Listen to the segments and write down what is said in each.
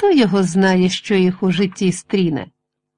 хто його знає, що їх у житті стріне.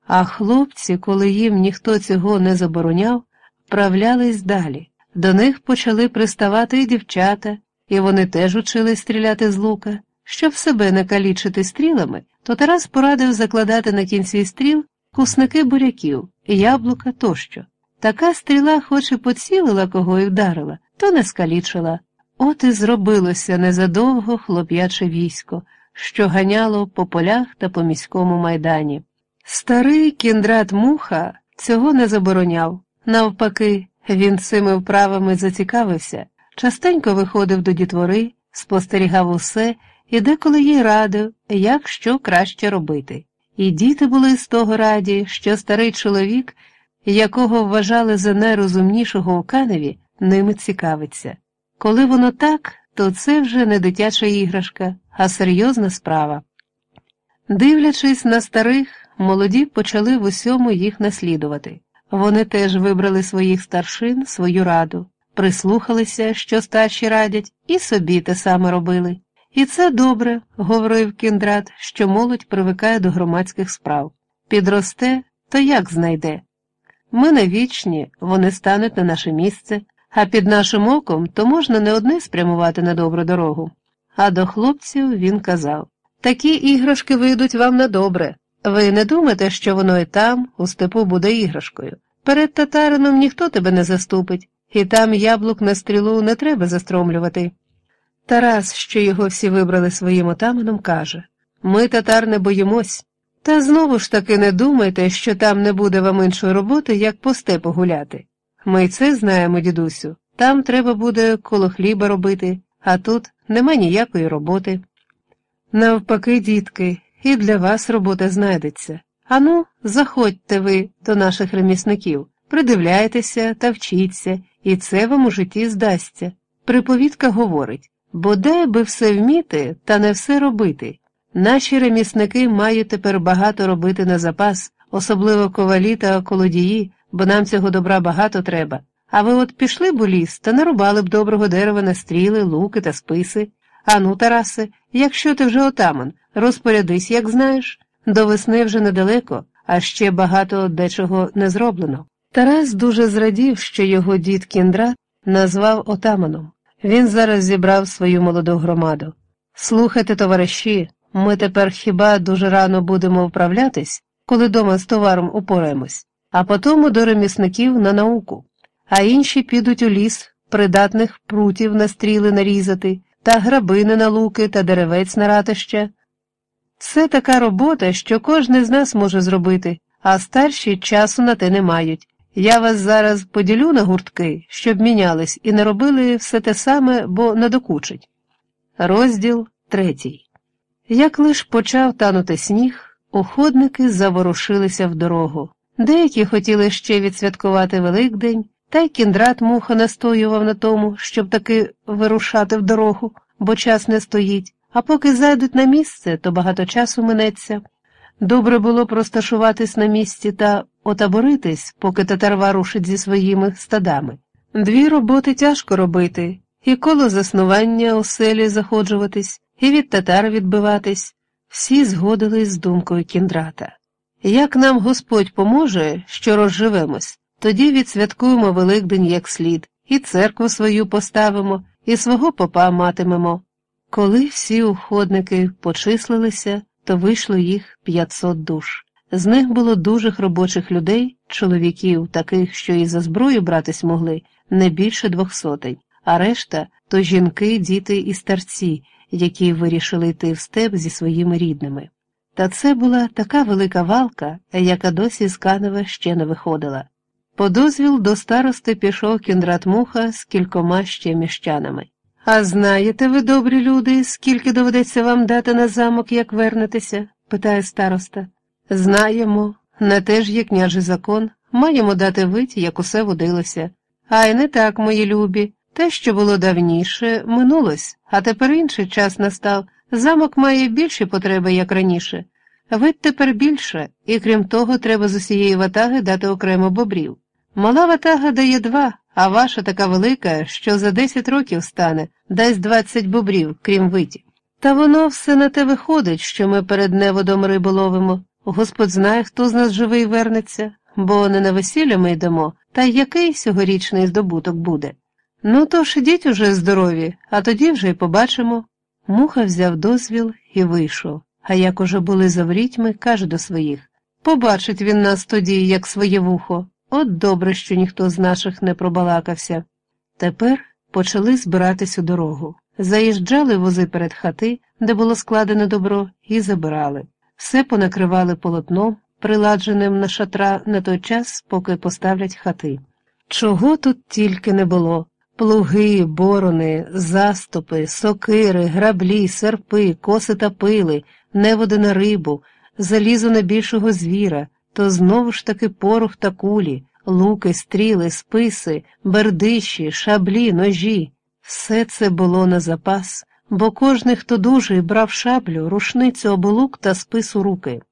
А хлопці, коли їм ніхто цього не забороняв, вправлялись далі. До них почали приставати і дівчата, і вони теж учили стріляти з лука. Щоб себе не калічити стрілами, то Тарас порадив закладати на кінці стріл кусники буряків, яблука тощо. Така стріла, хоч і поцілила кого і вдарила, то не скалічила. От і зробилося незадовго хлоп'яче військо, що ганяло по полях та по міському майдані. Старий кіндрат муха цього не забороняв. Навпаки, він цими вправами зацікавився, частенько виходив до дітвори, спостерігав усе і деколи їй радив, як що краще робити. І діти були з того раді, що старий чоловік, якого вважали за найрозумнішого у каневі, ними цікавиться. Коли воно так, то це вже не дитяча іграшка, а серйозна справа. Дивлячись на старих, молоді почали в усьому їх наслідувати. Вони теж вибрали своїх старшин, свою раду, прислухалися, що старші радять, і собі те саме робили. І це добре, говорив кіндрат, що молодь привикає до громадських справ. Підросте, то як знайде? Ми не вічні, вони стануть на наше місце, а під нашим оком то можна не одне спрямувати на добру дорогу. А до хлопців він казав такі іграшки вийдуть вам на добре. Ви не думаєте, що воно і там, у степу, буде іграшкою. Перед татарином ніхто тебе не заступить, і там яблук на стрілу не треба застромлювати. Тарас, що його всі вибрали своїм отаманом, каже Ми татар не боїмось. Та знову ж таки не думайте, що там не буде вам іншої роботи, як по степу гуляти. Ми й це знаємо, дідусю, там треба буде коло хліба робити, а тут нема ніякої роботи. Навпаки, дітки, і для вас робота знайдеться. Ану, заходьте ви до наших ремісників, придивляйтеся та вчіться, і це вам у житті здасться. Приповідка говорить бодай би все вміти, та не все робити. Наші ремісники мають тепер багато робити на запас, особливо ковалі та колодії, бо нам цього добра багато треба. А ви от пішли б у ліс та нарубали б доброго дерева на стріли, луки та списи. Ану, Тарасе, якщо ти вже отаман, розпорядись, як знаєш. До весни вже недалеко, а ще багато дечого не зроблено. Тарас дуже зрадів, що його дід Кіндра назвав отаманом. Він зараз зібрав свою молоду громаду. Слухайте, товариші, ми тепер хіба дуже рано будемо вправлятись, коли дома з товаром упораємось, а потому до ремісників на науку, а інші підуть у ліс, придатних прутів на стріли нарізати, та грабини на луки та деревець на ратище. Це така робота, що кожен з нас може зробити, а старші часу на те не мають. Я вас зараз поділю на гуртки, щоб мінялись і не робили все те саме, бо надокучить. Розділ третій. Як лиш почав танути сніг, уходники заворушилися в дорогу. Деякі хотіли ще відсвяткувати Великдень, та й кіндрат муха настоював на тому, щоб таки вирушати в дорогу, бо час не стоїть, а поки зайдуть на місце, то багато часу минеться. Добре було просташуватись на місці та отаборитись, поки татарва рушить зі своїми стадами. Дві роботи тяжко робити, і коло заснування у селі заходжуватись, і від татар відбиватись. Всі згодились з думкою кіндрата. Як нам Господь поможе, що розживемось, тоді відсвяткуємо Великдень як слід, і церкву свою поставимо, і свого попа матимемо. Коли всі уходники почислилися, то вийшло їх 500 душ. З них було дужих робочих людей, чоловіків, таких, що і за зброю братись могли, не більше двох сотень, а решта то жінки, діти і старці, які вирішили йти в степ зі своїми рідними. Та це була така велика валка, яка досі з Канева ще не виходила. По дозвіл до старости пішов кіндрат муха з кількома ще міщанами. А знаєте ви, добрі люди, скільки доведеться вам дати на замок, як вернетеся? питає староста. Знаємо, на те ж є княжий закон, маємо дати вить, як усе водилося. А й не так, мої любі. Те, що було давніше, минулось, а тепер інший час настав. Замок має більші потреби, як раніше. Вид тепер більше, і крім того, треба з усієї ватаги дати окремо бобрів. Мала ватага дає два, а ваша така велика, що за десять років стане, дасть двадцять бобрів, крім виті. Та воно все на те виходить, що ми перед неводом рибу ловимо. Господь знає, хто з нас живий вернеться, бо не на весілля ми йдемо, та який сьогорічний здобуток буде. Ну, то ж ідіть уже здорові, а тоді вже й побачимо. Муха взяв дозвіл і вийшов, а як уже були за ворітьми, каже до своїх Побачить він нас тоді, як своє вухо. От добре, що ніхто з наших не пробалакався. Тепер почали збиратись у дорогу. Заїжджали вози перед хати, де було складене добро, і забирали. Все понакривали полотном, приладженим на шатра на той час, поки поставлять хати. Чого тут тільки не було плуги, борони, заступи, сокири, граблі, серпи, коси та пили, неводи на рибу, залізо на більшого звіра, то знову ж таки порох та кулі, луки, стріли, списи, бердиші, шаблі, ножі. Все це було на запас, бо кожний, хто дужий, брав шаблю, рушницю оболук та спис у руки.